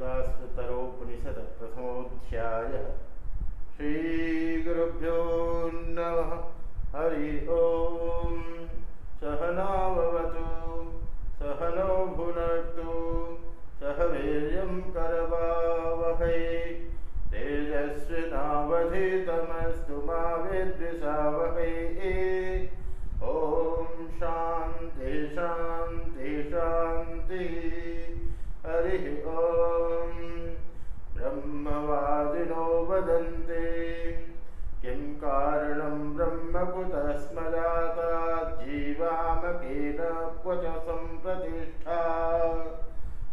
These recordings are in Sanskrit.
गीतास्तरोपनिषद प्रथमोऽध्याय श्रीगुरुभ्यो नमः। हरि ॐ सहनावतु सहनो भुनक्तु सह वीर्यं करवावहै। तेजस्विनावधितमस्तु मा विद्विषावहै। ॐ शान्ति शान्ति शान्तिः हरिः ॐ ब्रह्मवादिनो वदन्ति। किं कारणं ब्रह्म कुतः स्म जातात् जीवामकेन क्व च सम्प्रतिष्ठा?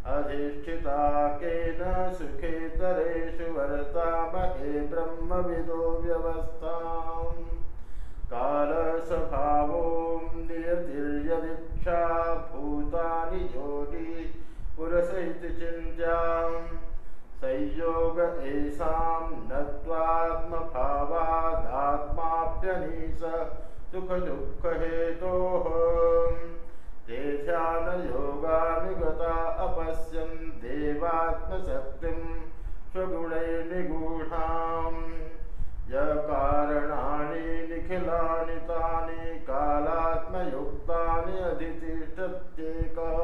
अधिष्ठिता केन सुखेतरेषु वर्तामहे ब्रह्मविदो व्यवस्थाम्। कालस्वभावो नियतिर्यदीक्षा भूतानि योनि पुरस इति चिन्त्याम् संयोग येषां न त्वात्मभावादात्माप्यनीश सुखदुःखहेतोः। ते ध्यानयोगानुगता अपश्यन् देवात्मशक्तिं स्वगुणैर्निगूढाम् यकारणानि निखिलानि तानि, कालात्मयुक्तानि अधितिष्ठत्येकः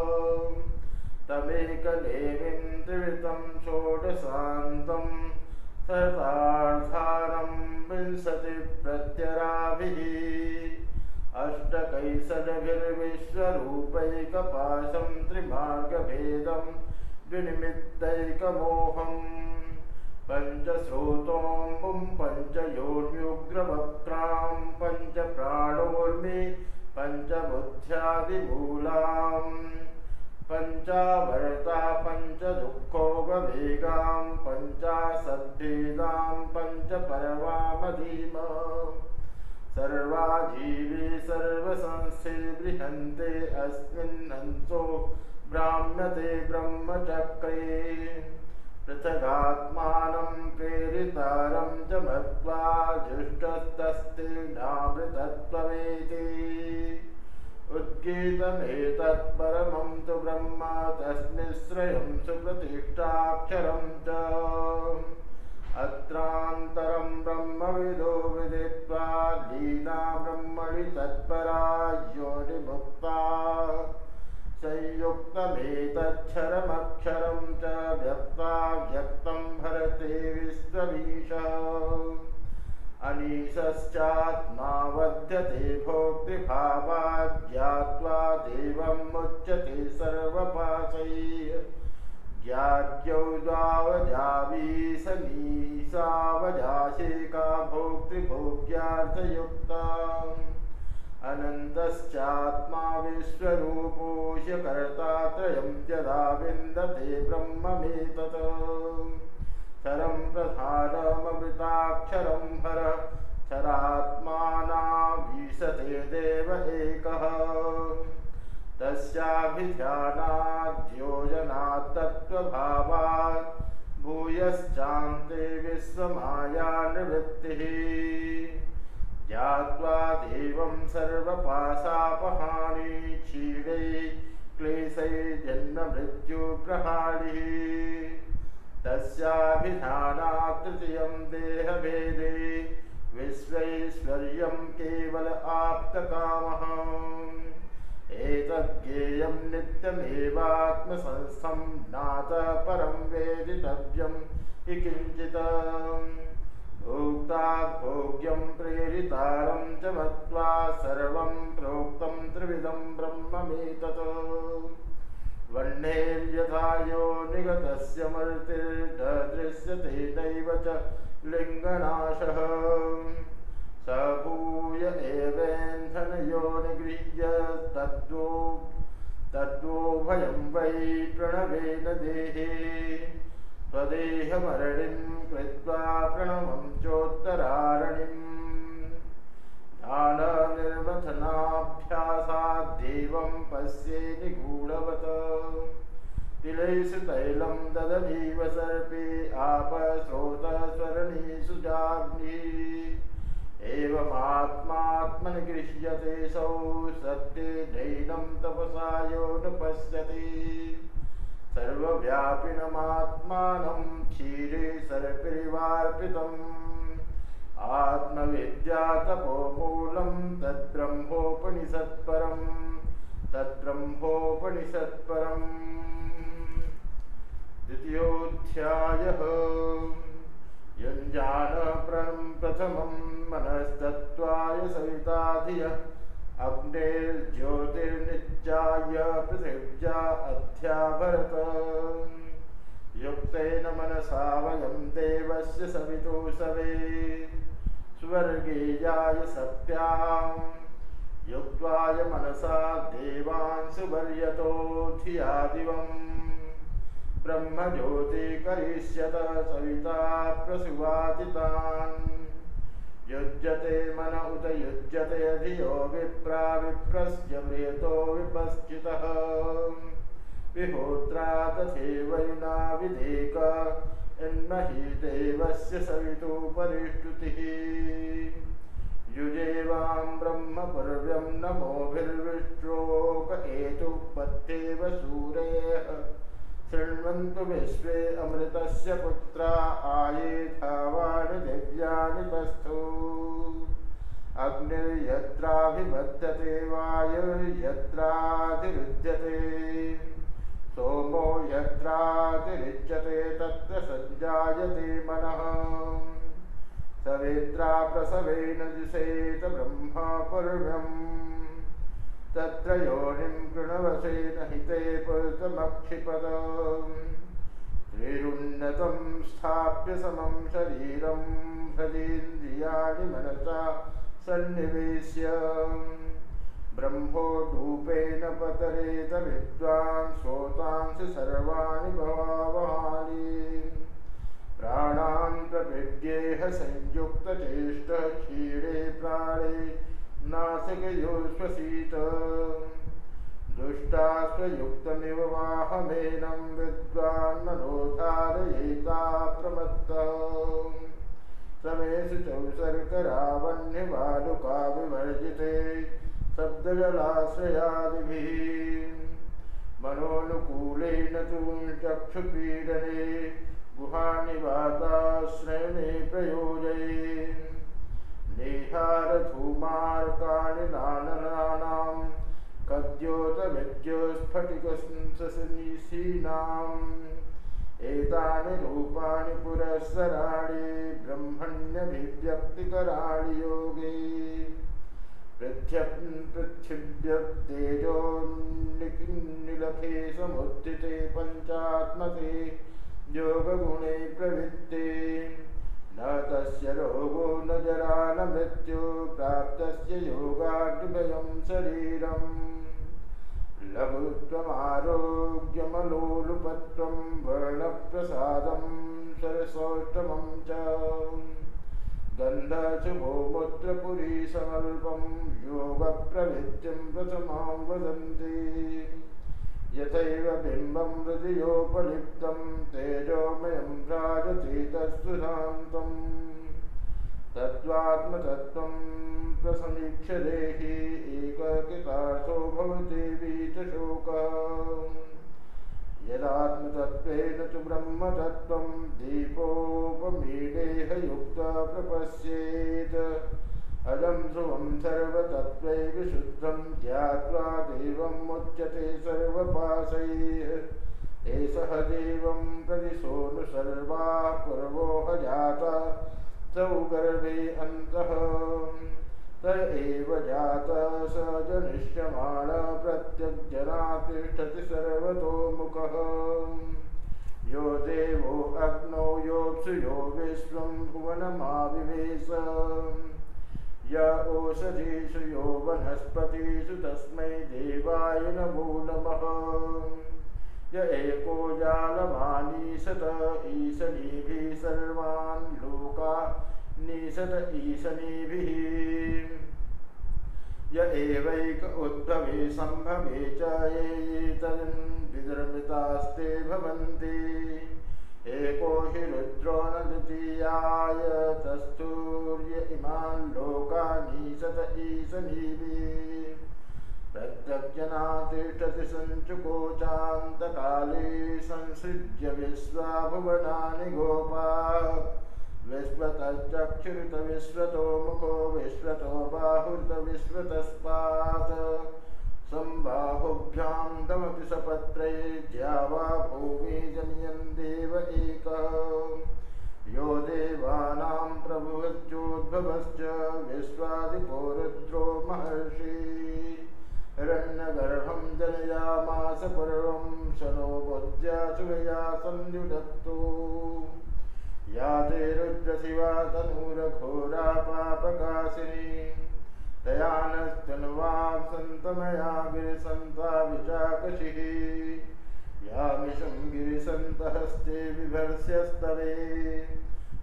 तमेकदेवीं त्रिवृतं षोडशान्तं शतार्थानं विंशतिप्रत्यराभिः। अष्टकैषडभिर्विश्वरूपैकपाशं त्रिमार्गभेदं विनिमित्तैकमोहम् पञ्चश्रोतों पञ्चयोन्युग्रवक्त्रां पञ्चप्राणोर्मि पञ्चबुद्ध्यादिमूलाम् पञ्चावर्ता पञ्चदुःखोगवेगां पञ्चाशद्भेदां पञ्चपर्वामधीम सर्वा जीवे सर्वसंस्थे बृहन्ते अस्मिन्नंसो ब्राह्म्यते ब्रह्मचक्रे। पृथगात्मानं प्रेरितारं च मत्वा जुष्टस्तस्ते उद्गीतमेतत्परमं तु ब्रह्म तस्मिश्रयं सुप्रतिष्ठाक्षरं च। अत्रान्तरं ब्रह्मविदो विदित्वा लीना ब्रह्मणि तत्परा योनिमुक्ता। संयुक्तमेतच्छरमक्षरं च व्यक्ता व्यक्तं भरते विश्वमीशः अनीशश्चात्मा वध्यते भोक्तृभावात् ज्ञात्वा देवमुच्यते सर्वपाशैः। ज्ञाज्ञौ द्वावजावीसनीसावजाशेका भोक्तृभोग्यार्थयुक्ता अनन्तश्चात्मा विश्वरूपोष्यकर्ता त्रयं यदा विन्दते ब्रह्ममेतत् क्षरं प्रधानममृताक्षरं हर क्षरात्मानाभीशते देव एकः तस्याभिध्यानाद्योजनात्तत्त्वभावात् भूयश्चान्ते विश्वमायानिवृत्तिः। ज्ञात्वा देवं सर्वपाशापहानि क्षीरै क्लेशै तस्याभिधानात् देहभेदे विश्वैश्वर्यं केवल आप्तकामः। एतज्ञेयं नित्यमेवात्मसंस्थं नातः परं वेदितव्यं हि किञ्चित्। भोक्ता भोग्यं प्रेरितारं च मत्वा सर्वं प्रोक्तं त्रिविधं ब्रह्ममेतत् वर्णेर्यथा यो निगतस्य मर्तिर्दृश्यते नैव च लिङ्गनाशः। स भूय एवेन्धनयो निगृह्य तद्वो तद्वोभयं वै प्रणवेन देहे। स्वदेहमरणिं कृत्वा प्रणवं चोत्तरारणिम् ध्याननिर्वथनाभ्यासाद्देवं पश्ये निगूढवत्। तिलैषु तैलं ददनीव सर्पे आपस्रोतस्वरणीषु जाग्निः एवमात्मात्मनि गृह्यते सौ तपसा यो न पश्यति। सर्वव्यापिनमात्मानं क्षीरे सर्पिवार्पितम् आत्मविद्यातपोमूलं तद्ब्रह्मोपनिषत्परं तद्ब्रह्मोपनिषत्परम्। द्वितीयोऽध्यायः। युञ्जानप्रं प्रथमं मनस्तत्त्वाय सविताधिय अग्नेर्ज्योतिर्निजाय पृथिव्या अध्याभरत युक्तेन मनसा वयं देवस्य सवितु सवे स्वर्गीयाय युक्त्वाय मनसा देवान् सुवर्यतो धिया दिवम् ब्रह्मज्योतिकरिष्यत सविता प्रसुवादितान्। युज्यते मन उत युज्यते धियो विप्रा विप्रस्य प्रियतो विपश्चितः। विहोत्रा तथैवयुना विधेक यन्महि देवस्य सवितुपरिष्टुतिः। युजेवां ब्रह्मपर्व्यं नमोभिर्विश्लोक एतुपत्येव सूरेः शृण्वन्तु विश्वे अमृतस्य पुत्रा आयेथावानि दिव्यानि तस्थो। अग्निर्यत्राभिबध्यते वायुर्यत्राधिरुध्यते सोमो यत्रातिरिच्यते तत्र सञ्जायते मनः। सवेत्रा प्रसवेन दिशेत ब्रह्मपूर्व्यम् तत्र योनिं कृणवसेन हिते पुरुतमक्षिपद। श्रीरुन्नतं स्थाप्य समं शरीरं हृदीन्द्रियाणि मनसा सन्निवेश्य ब्रह्मोडूपेन पतरेत विद्वान् श्रोतांसि सर्वाणि भवावहानि। प्राणान् प्रविद्येह संयुक्तचेष्टः क्षीरे प्राणे नासिकयोश्वसीत। दुष्टाश्वयुक्तमिव वाहमेनं विद्वान् मनोधारयेता प्रमत्तः। समेषु चौसर्करावह्निवालुका विवर्जिते शब्दजलाश्रयादिभिः मनोनुकूलेन तु चक्षुपीडने गुहानिवाताश्रयणे प्रयोजये नेहारधूमार्काणि नाननानां कद्योतविद्योस्फटिकसीनाम् एतानि रूपाणि पुरःसराणि ब्रह्मण्यभिव्यक्तिकराणि योगे पृथिव्यप्तेजोन्निलभे समुत्थिते पञ्चात्मके योगगुणे प्रवृत्ते। न तस्य रोगो न जरा न मृत्यु प्राप्तस्य योगाग्निभयं शरीरम्। लघुत्वमारोग्यमलोलुपत्वं वर्णप्रसादं सरसोष्टमं च गन्धशुभोमुत्रपुरीसमल्पं योगप्रवृत्तिं प्रथमां वदन्ति। यथैव बिम्बं हृदयोपलिप्तं तेजोमयं भ्राजति तत्सुधान्तम् तद्वात्मतत्त्वं प्रसमीक्ष्य देहि एककृतार्थो भवति वीतशोकः यदात्मतत्त्वेन तु ब्रह्मतत्त्वं दीपोपमीडेहयुक्तः प्रपश्येत् अजं ध्रुवं सर्वतत्त्वै विशुद्धं ज्ञात्वा देवं मुच्यते सर्वपाशैः एषः देवं प्रदिशोऽनु सर्वाः पूर्वोह जाता तौ गर्भे अन्तः त एव जातः स जनिष्यमाण प्रत्यग्जना तिष्ठति सर्वतोमुखः यो देवो अग्नौ योऽप्सु यो विश्वं भुवनमाविवेश। य ओषधीषु यो वनस्पतिषु तस्मै देवाय नमो नमः। य एको जालमानीशत ईशनीभिः सर्वान् लोका य एवैक उद्भवे सम्भवे च ये तन्विदर्मितास्ते भवन्ति। एको हि रुद्रो न द्वितीयाय तस्थूर्य इमान् लोकानीशत ईशनीभिः। प्रत्यग्जनातिष्ठति सञ्चुकोचान्तकाले संसृज्य विश्वा भुवनानि गोपा विश्वतश्चक्षुरुत विश्वतो मुखो विश्वतो विश्वतस्पात् सम्बाहुभ्यां तमपि सपत्रे द्यावा भूमि जनयन् देव एकः यो देवानां प्रभुवच्चोद्भवश्च विश्वादिपो रुद्रो महर्षि हिरण्यगर्भं जनयामास पूर्वं बुद्ध्या सुवया सन्युदत्तो या ते रुद्रशिवा तनूरघोरा पापकाशिनी। दयानस्तनुवां सन्तमया गिरिसन्ता विचाकशिः यामिषं गिरिसन्तहस्ते बिभर्स्यस्तवे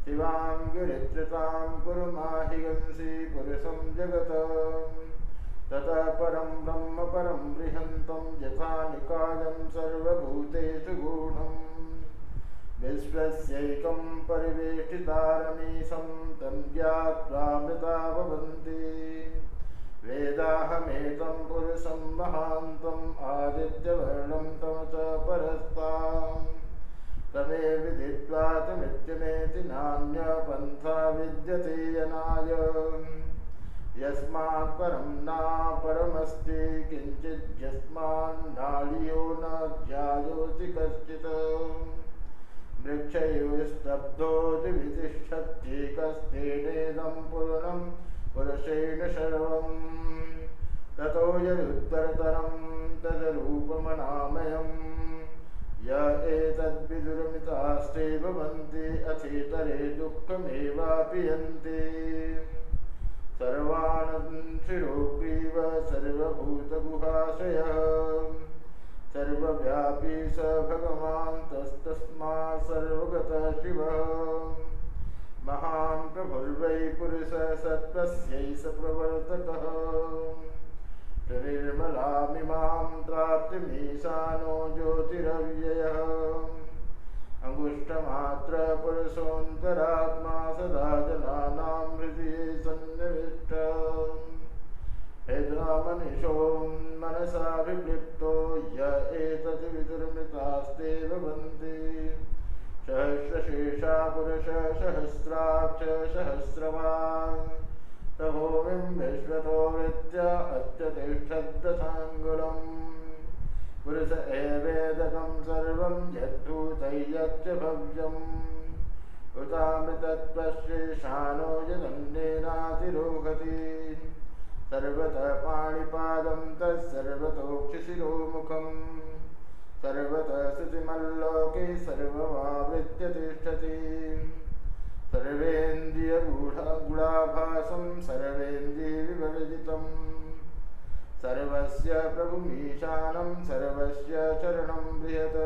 शिवां गिरित्रतां कुरु माहिगंसि पुरुषं जगत। ततः परं ब्रह्म परं बृहन्तं यथा निकायं सर्वभूतेषु गूढम् विश्वस्यैकं परिवेष्टितारमीशं तं ज्ञात्वामृता भवन्ति वेदाहमेतं पुरुषं महान्तम् आदित्यवर्णं तं च परस्ताम्। तमे विदित्वा तमित्यमेति नान्यपन्था विद्यते यनाय। यस्मात् परं नापरमस्ति किञ्चिद्यस्मान्नाळियो न ज्यायोति कश्चित् वृक्षयोस्तब्धो दिवितिष्ठत्येकस्तेनेदं पूर्णं पुरुषेण सर्वम् ततो यदुत्तरतरं तदरूपमनामयम् य एतद्विदुर्मितास्ते भवन्ति अथेतरे दुःखमेवापि यन्ति सर्वानशिरोग्रीव सर्वभूतगुहाशयः सर्वव्यापी स भगवान्तस्तस्मात् सर्वगतः शिवः। महान् प्रभुर्वै पुरुषः सत्त्वस्यै स प्रवर्तकः निर्मलामिमां प्राप्तिमीशानो ज्योतिरव्ययः। अङ्गुष्ठमात्रपुरुषोऽन्तरात्मा सदा जनानां हृदये सन्निविष्ट हेद्रामनिशो मनसाभिलिप्तो य एतत् विदुर्मृतास्ते भवन्ति सहस्रशेषा पुरुष सहस्राक्ष सहस्रवान्। तभूमिं विश्वतो वृत्य अत्यतिष्ठद्दशाङ्गुलम्। पुरुष एवेदकं सर्वं यद्भूतैयच्च भव्यम्। उतामृतत्वश्रेषानो यदन्नेनातिरोहति सर्वतः पाणिपादं तत्सर्वतोक्षिशिरोमुखम् सर्वतः श्रुतिमल्लोके सर्वमावृत्य तिष्ठति। सर्वेन्द्रियगूढा गुणाभासं सर्वेन्द्रियविवर्जितम् सर्वस्य प्रभुमीशानं सर्वस्य चरणं बृहत्।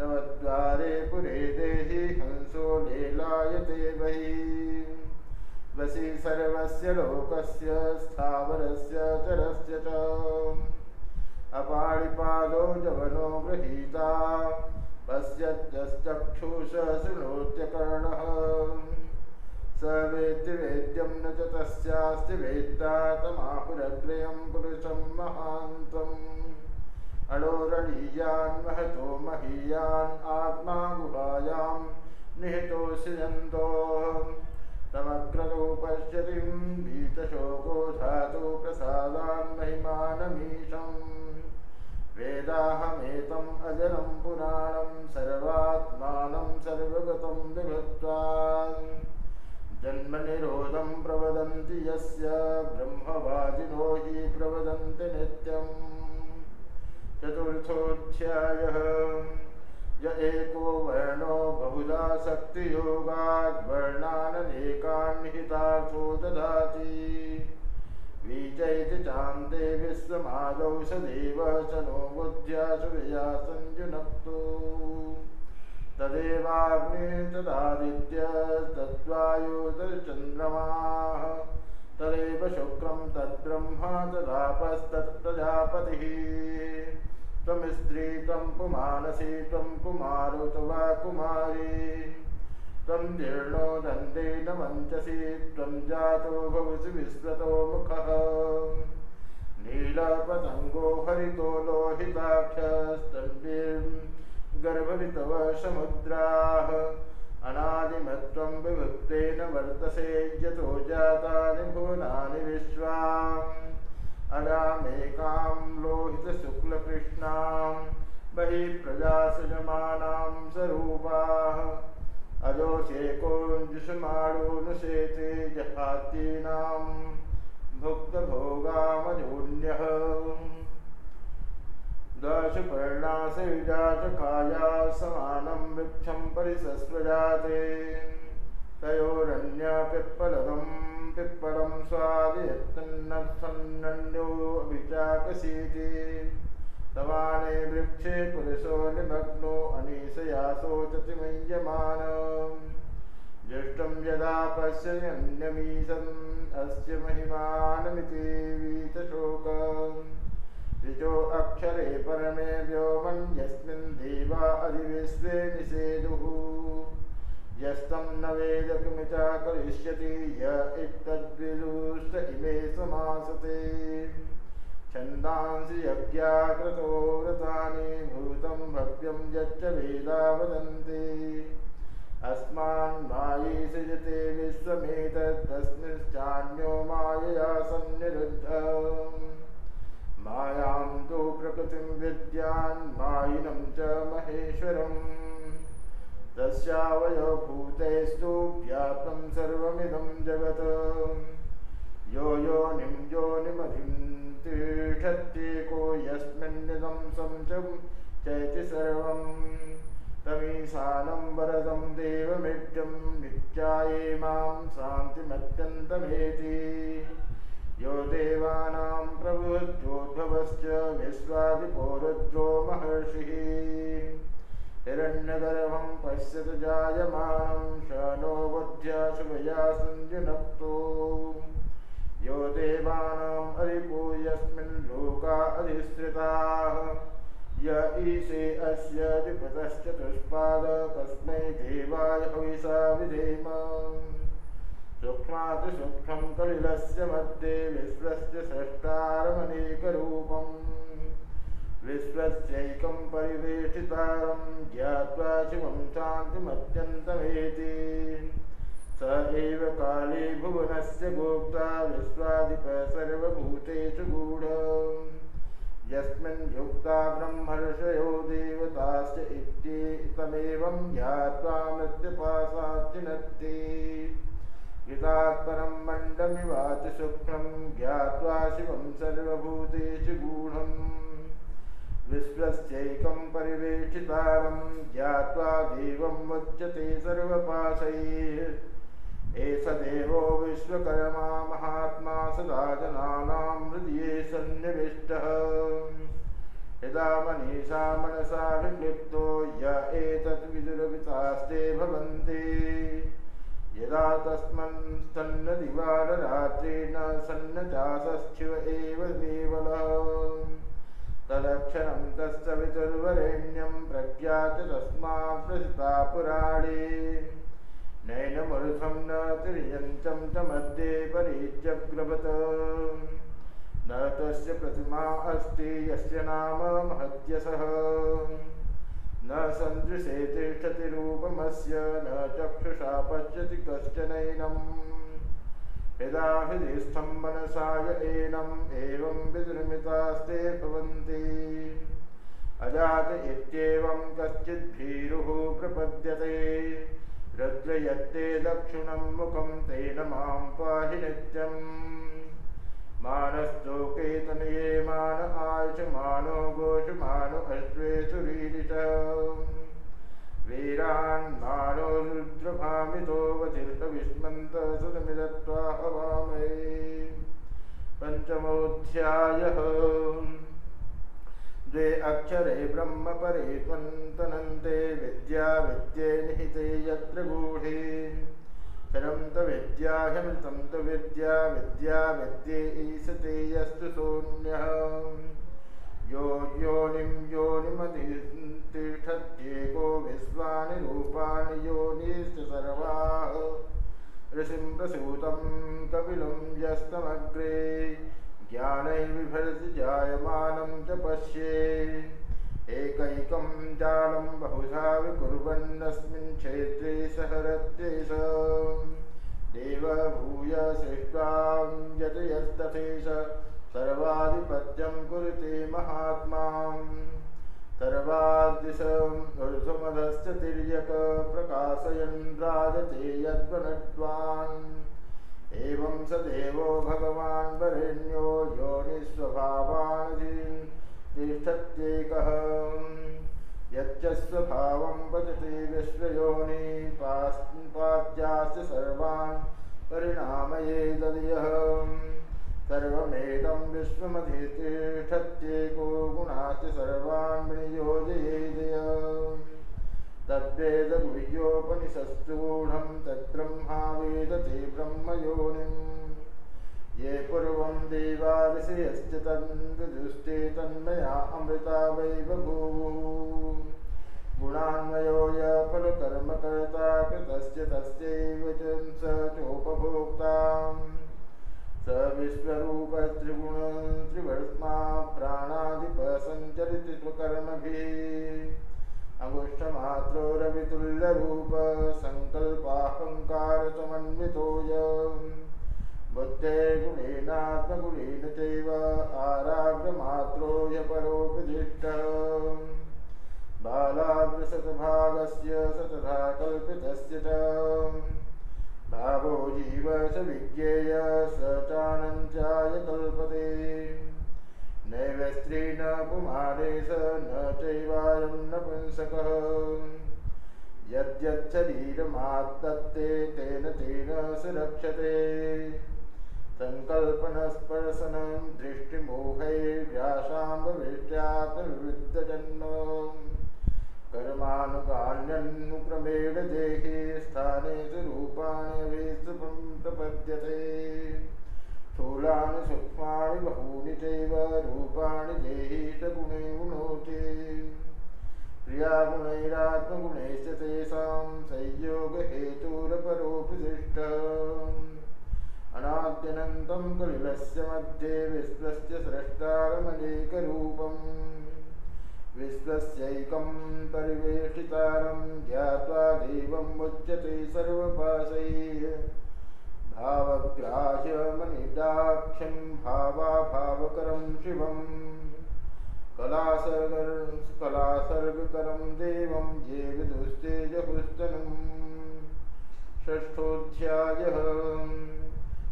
नवद्वारे पुरे देहि हंसो लीलायते बहिः वसि सर्वस्य लोकस्य स्थावरस्य चरस्य च। अपाणिपादो जवनो गृहीता पश्यत्यश्चक्षुष शृणोत्यकर्णः स वेद्य वेद्यं न च तस्यास्ति वेत्ता तमाहुरग्रयं पुरुषं महान्तम् अणोरणीयान् महतो महीयान् आत्मा गुहायां निहितोऽस्यन्तो तमक्रतो पश्यतिं भीतशोको धातु प्रसादान् महिमानमीशम्। वेदाहमेतम् अजरं पुराणं सर्वात्मानं सर्वगतं विभक्त्वा। जन्मनिरोधं प्रवदन्ति यस्य ब्रह्मवाजिनो हि प्रवदन्ति नित्यम्। चतुर्थोऽध्यायः य एको वर्णो बहुधा शक्तियोगाद्वर्णाननेकान् हितार्थो ददाति बीजैति चान्ते विश्वमादौ सदैव च नो बुद्ध्या सुविया सञ्जुनक्तो। तदेवाग्नि तदादित्य तद्वायु तच्चन्द्रमाः तदेव शुक्रं तद्ब्रह्म तदापस्तत्प्रजापतिः त्वं स्त्री त्वं पुमानसी त्वं कुमारो वा कुमारी। त्वं जीर्णो दन्तेन वञ्चसि त्वं जातो भवसि विश्वतो मुखः। नीलपतङ्गो हरितो लोहिताक्षस्तन्वीर्गर्भरितव समुद्राः। अनादिमत्वं विभुक्तेन वर्तसे यतो जातानि भुवनानि विश्वा अगामेकां लोहितशुक्लकृष्णां बहिः प्रजासजमानां स्वरूपाः अजोषेकोञ्जुषमाणोनुशेते जहातीनां भुक्तभोगामजोन्यः दशपर्णासयुजा च काया समानं वृक्षं परिसस्वजाते। तयोरन्यपिप्पलदं पिप्पलं स्वादियत्तन्नन्योऽभिचाकसीति तवाने वृक्षे पुरुषो निमग्नो अनीशया शोचति ज्येष्ठं यदा पश्यन्यमीशम् अस्य महिमानमिति वीतशोक। ऋजो अक्षरे परमे व्योमन् यस्मिन् देवा अधिविश्वे निषेदुः यस्तं न वेद किमि करिष्यति य इत्तद्विदुष्ट इमे समासते। छन्दांसि यज्ञाकृतो व्रतानि भूतं भव्यं यच्च वेदा वदन्ति। अस्मान् मायि सृजते विश्वमेतत्तस्मिंश्चान्यो मायया सन्निरुद्ध मायां तु प्रकृतिं विद्यान् मायिनं च महेश्वरम् तस्यावयभूतैस्तु व्याप्तं सर्वमिदं जगत्। यो योनिं योनिमधिं तिष्ठत्येको यस्मिन्निदं संचं चैति सर्वं। तमीशानं वरदं देवमिड्यं नित्याये मां शान्तिमत्यन्तमेति। यो देवानां प्रभुत्वोद्भवश्च विश्वादिपो रुद्रो महर्षिः हिरण्यगर्भं पश्यतु जायमानं श नो बुद्ध्या शुभया सञ्जुनक्तो यो देवानाम् अधिपो यस्मिन् लोका अधिश्रिताः य ईशे अस्य द्विपतश्चतुष्पाद कस्मै देवाय हविषा विधेम। सूक्ष्मातिसूक्ष्मं कलिलस्य मध्ये विश्वस्य षष्ठारमनेकरूपम् विश्वस्यैकं परिवेष्टितारं ज्ञात्वा शिवं शान्तिमत्यन्तमेति। स एव काले भुवनस्य गोप्ता विश्वाधिप सर्वभूतेषु गूढ। यस्मिन् युक्ता ब्रह्मर्षयो देवताश्च इत्येतमेवं ज्ञात्वा मृत्युपासाश्चिनत्ति गीतात्परं मण्डमिवाति शुक्लं ज्ञात्वा शिवं सर्वभूतेषु गूढम् विश्वस्यैकं परिवेष्टितारं ज्ञात्वा देवम् उच्यते सर्वपाशैः। एष देवो विश्वकर्मा महात्मा सदा जनानां हृदये सन्निविष्टः। यदा मनीषा मनसा विलिप्तो य एतत् विदुरवितास्ते भवन्ति। यदा तस्मन् सन्नदिवाररात्रेण सन्नचासश्चिव एव देवलः तदक्षरं तत्सवितुर्वरेण्यं प्रख्यात तस्मात् प्रसिता पुराणे। नैनमरुथं न तिर्यञ्चं च मध्ये परीच्यग्रभत न तस्य प्रतिमा अस्ति यस्य नाम महत्यसः। न सन्दृशे तिष्ठति रूपमस्य न चक्षुषा पश्यति कश्चनैनम् यदा हृदिस्थं मनसाय एनम् एवं विदृमितास्ते भवन्ति। अजात इत्येवं कश्चिद्भीरुः प्रपद्यते। रुद्रयत्ते दक्षिणं मुखं तेन मां पाहि नित्यम्। मानस्तोकेतनये मान आयुषमानो घोषमानो अश्वेषु वीरान्मानो सुतमिदत्वा हवामहे पञ्चमोऽध्यायः। द्वे अक्षरे ब्रह्मपरे त्वन्तनन्ते विद्या विद्ये निहिते यत्र गूढे। शरं त विद्या ह्यमृतं तु विद्या विद्या विद्ये ईशते यस्तु शून्यः यो योनिं योनिमतिष्ठत्येको विश्वानि रूपाणि योनिश्च सर्वाः। ऋषिं प्रसूतं कपिलं यस्तमग्रे ज्ञानैर्विभर्ति जायमानं च पश्ये। एकैकं जालं बहुधा विकुर्वन्नस्मिन् क्षेत्रे सहरत्ये स। देव भूय सृष्ट्वां यतयस्तथेश सर्वाधिपत्यं कुरुते महात्मा। सर्वादिशम् ऊर्ध्वमधश्च तिर्यक प्रकाशयन् राजते यद्वनड्वान् एवं स देवो भगवान् वरेण्यो योनिस्वभावानधीन् तिष्ठत्येकः। यच्च स्वभावं भजते विश्वयोनि पास्यास्य सर्वान् परिणामये ददयः सर्वमेदं विश्वमधितिष्ठत्येको गुणाश्च सर्वान् विनियोजयेदय तद्वेदगुह्योपनिषत्सुगूढं तद्ब्रह्मा वेदते ब्रह्मयोनिम् ये पूर्वं देवादिशयश्च तन्विदुस्ते तन्मया अमृता वै गुणान्वयो य फलकर्मकर्ता कृतस्य तस्यैव च स चोपभोक्ताम् स विश्वरूपत्रिगुण त्रिवर्त्मा प्राणाधिप सञ्चरित स्वकर्मभिः अङ्गुष्ठमात्रो रवितुल्यरूप सङ्कल्पाहङ्कारसमन्वितोय बुद्धेर्गुणेनात्मगुणेन चैव आराग्रमात्रो ह्यपरोपदिष्ट बालाग्रशतभागस्य सतथा कल्पितस्य च भावो जीव स विज्ञेय स चानञ्चाय कल्पते। नैव स्त्री न पुमाने स न चैवायं नपुंसकः यद्यच्छरीरमात्तत्ते तेन तेन स रक्षते सङ्कल्पनस्पर्शनं दृष्टिमोहैर्व्यासाम्बविष्ट्यात्मविरुद्धजन्म कर्मानुगान्यनुक्रमेण देहे स्थाने च रूपाणि प्रपद्यते स्थूलानि सूक्ष्माणि बहूनि चैव रूपाणि देहि च गुणे गुणोचे क्रियागुणैरात्मगुणैश्च तेषां संयोगहेतुरपरोऽपि दृष्ट अनाद्यनन्तं कलिलस्य मध्ये विश्वस्य स्रष्टारमनेकरूपम् विश्वस्यैकं परिवेष्टितारं ज्ञात्वा देवम् उच्यते सर्वपाशैः भावग्राह्यमनिदाख्यं भावाभावकरं शिवम्। कलासर्गर कलासर्गकरं देवं ये विदुस्तेजहुस्तनम्। षष्ठोऽध्यायः।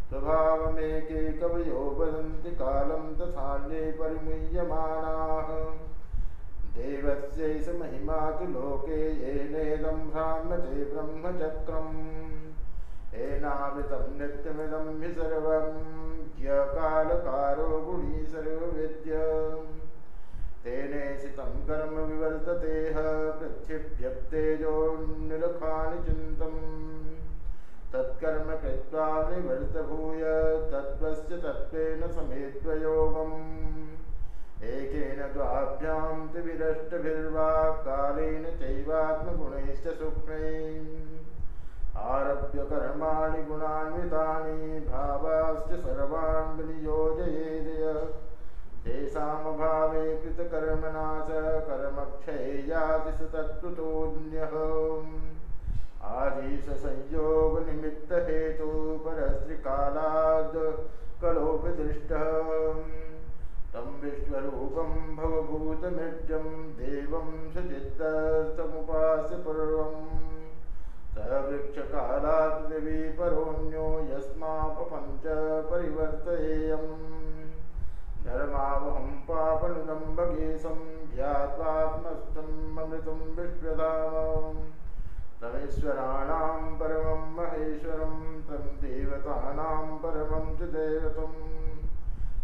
स्वभावमेके कवयो वदन्ति कालं तथान्ये परिमुह्यमानाः देवस्यैष महिमा तु लोके येनेदं भ्राम्यते ब्रह्मचक्रम् एनावृतं नित्यमिदं हि सर्वं। ह्यकालकारो गुणी सर्वविद्य। तेनेशितं कर्म विवर्ततेह पृथिव्यप्तेजोन्निलखानि चिन्तं तत्कर्म कृत्वा निवर्तभूय तत्त्वस्य तत्त्वेन समेत्वयोगम् एकेन द्वाभ्यां त्रिविरष्टभिर्वा कालेन चैवात्मगुणैश्च सूक्ष्मैः आरभ्य कर्माणि गुणान्वितानि भावाश्च सर्वान् विनियोजयेदय तेषामभावे कृतकर्मणा च कर्मक्षये याति स तत्त्वतोऽन्यः। आजीषसंयोगनिमित्तहेतु परस्त्रिकालाद् कलोऽपि दृष्टः तं विश्वरूपं भवभूतमिड्यं देवं स वृक्षकालात् दिवि परोऽन्यो यस्मापपञ्च परिवर्तयेयम् धर्मावहं पापनुदम्बकेशं ज्ञात्वात्मस्थममृतं विश्वधाम। तमेश्वराणां परमं महेश्वरं तं देवतानां परमं च दैवतं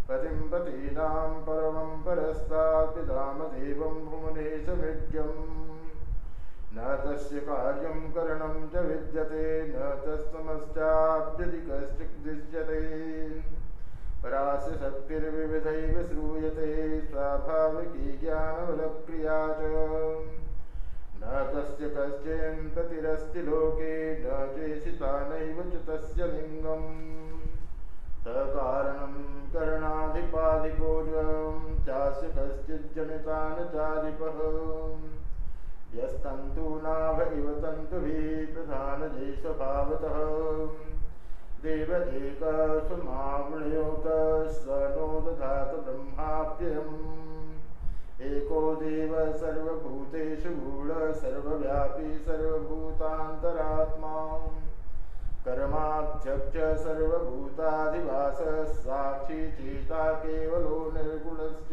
पतिं पतीनां परमं परस्तात् पितामदेवं भुवनेशमिड्यम् न तस्य कार्यं करणं च विद्यते न तत्समश्चाप्यधिकश्चिद्दृश्यते परास्य शक्तिर्विविधैव श्रूयते स्वाभाविकी ज्ञानबलक्रिया च। न तस्य कश्चिन्पतिरस्ति लोके न चेषिता नैव च तस्य लिङ्गम् सकारणं करणाधिपाधिपूर्वं चास्य कश्चिज्जनितान् चाधिपः यस्तन्तूनाभ इव तन्तुभिः प्रधानदेशभावतः। नो दधात ब्रह्माप्ययम् एको देव सर्वभूतेषु गूढ सर्वव्यापी सर्वभूतान्तरात्मा कर्माध्यक्ष सर्वभूताधिवास साक्षी चेता केवलो निर्गुणश्च।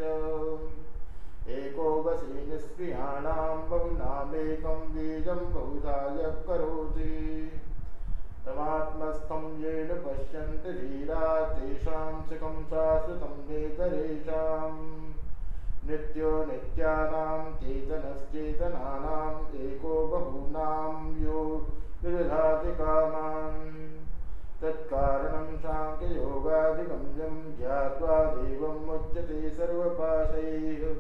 एको वशी निष्क्रियाणां बहुनामेकं बीजं बहुधा यः करोति। तमात्मस्थं येन पश्यन्ति धीरा तेषां सुखं शाश्वतं नेतरेषाम्। नित्यो नित्यानां चेतनश्चेतनानाम् एको बहूनां यो विदधाति कामान् तत्कारणं साङ्ख्ययोगादिगम्यं ज्ञात्वा देवम् उच्यते सर्वपाशैः।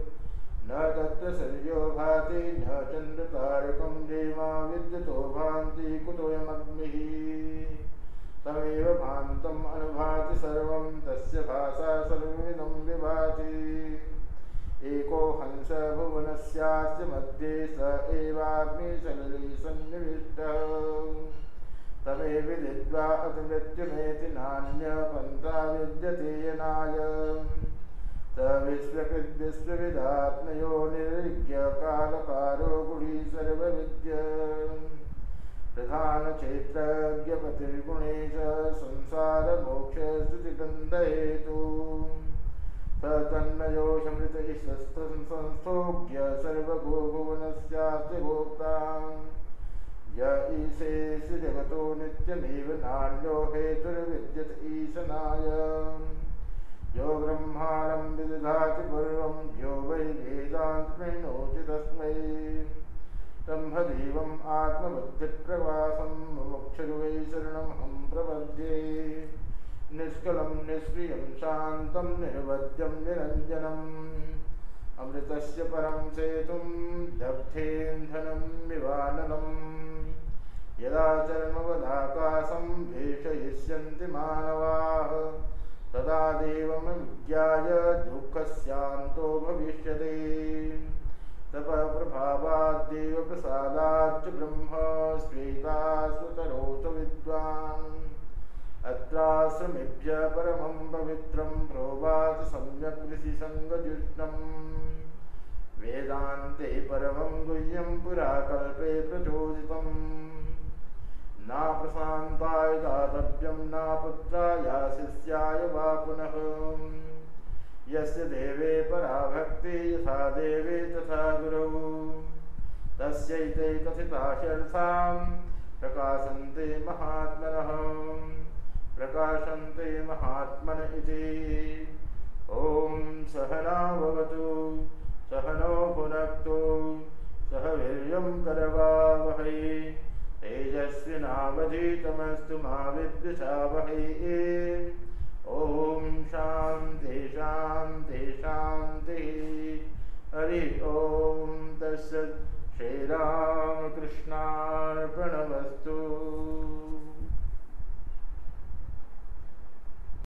न तत्र सर्यो भाति न चन्द्रतारकं देवा विद्युतो भान्ति कुतोऽयमग्निः। तमेव भान्तम् अनुभाति सर्वं तस्य भाषा सर्वमिदं विभाति एको हंस भुवनस्यास्य मध्ये स एवाग्निसलिले सन्निविष्टः। तमे विदित्वा अतिमृत्युमेति नान्यपन्था विद्यते यनाय। स विश्वकृद्विश्वविदात्मयो निर्ज्ञ कालकारो गुणी सर्वविद्य। प्रधानक्षेत्रज्ञपतिर्गुणे च संसारमोक्षस्तुतिगन्धहेतु तन्नयो समृत संस्थोज्ञ सर्वगो भुवनस्यास्ति भोक्ता य ईशेषु जगतो नित्यमेव नान्यो हेतुर्विद्यत ईशनाय। यो ब्रह्माणं विदधाति पूर्वं यो वै वेदान्तमेनोति तस्मै। ब्रह्मदेवम् आत्मबुद्धिप्रवासं मुमुक्षुर्वै शरणमहं प्रपद्ये निष्कलं निष्क्रियं शान्तं निर्वद्यं निरञ्जनम्। अमृतस्य परं सेतुं दग्धेन्धनं विवाननम्। यदा चर्मवदाकाशं भेषयिष्यन्ति मानवाः तदा देवमविज्ञाय दुःखस्यान्तो भविष्यते। प्रसादाच्च ब्रह्म स्वेता सुतरोत विद्वान् अत्राश्रमेभ्य परमं पवित्रं प्रोवाच सम्यक् ऋषिसङ्गजुष्टम् वेदान्ते परमं गुह्यं पुरा कल्पे प्रचोदितम्। नाप्रशान्ताय दातव्यं नापुत्राय शिष्याय वा पुनः। यस्य देवे परा भक्ति यथा देवे तथा गुरौ। तस्यैते कथिता शर्थां प्रकाशन्ते महात्मनः प्रकाशन्ते महात्मन इति। ॐ सहना भवतु सहनो भुनक्तु सह वीर्यं करवावहै। तेजस्विनावधीतमस्तु मा विद्विषावहै। ॐ शान्ति शान्ति शान्तिः। हरि ॐ तस्य श्रीरामकृष्णार्पणमस्तु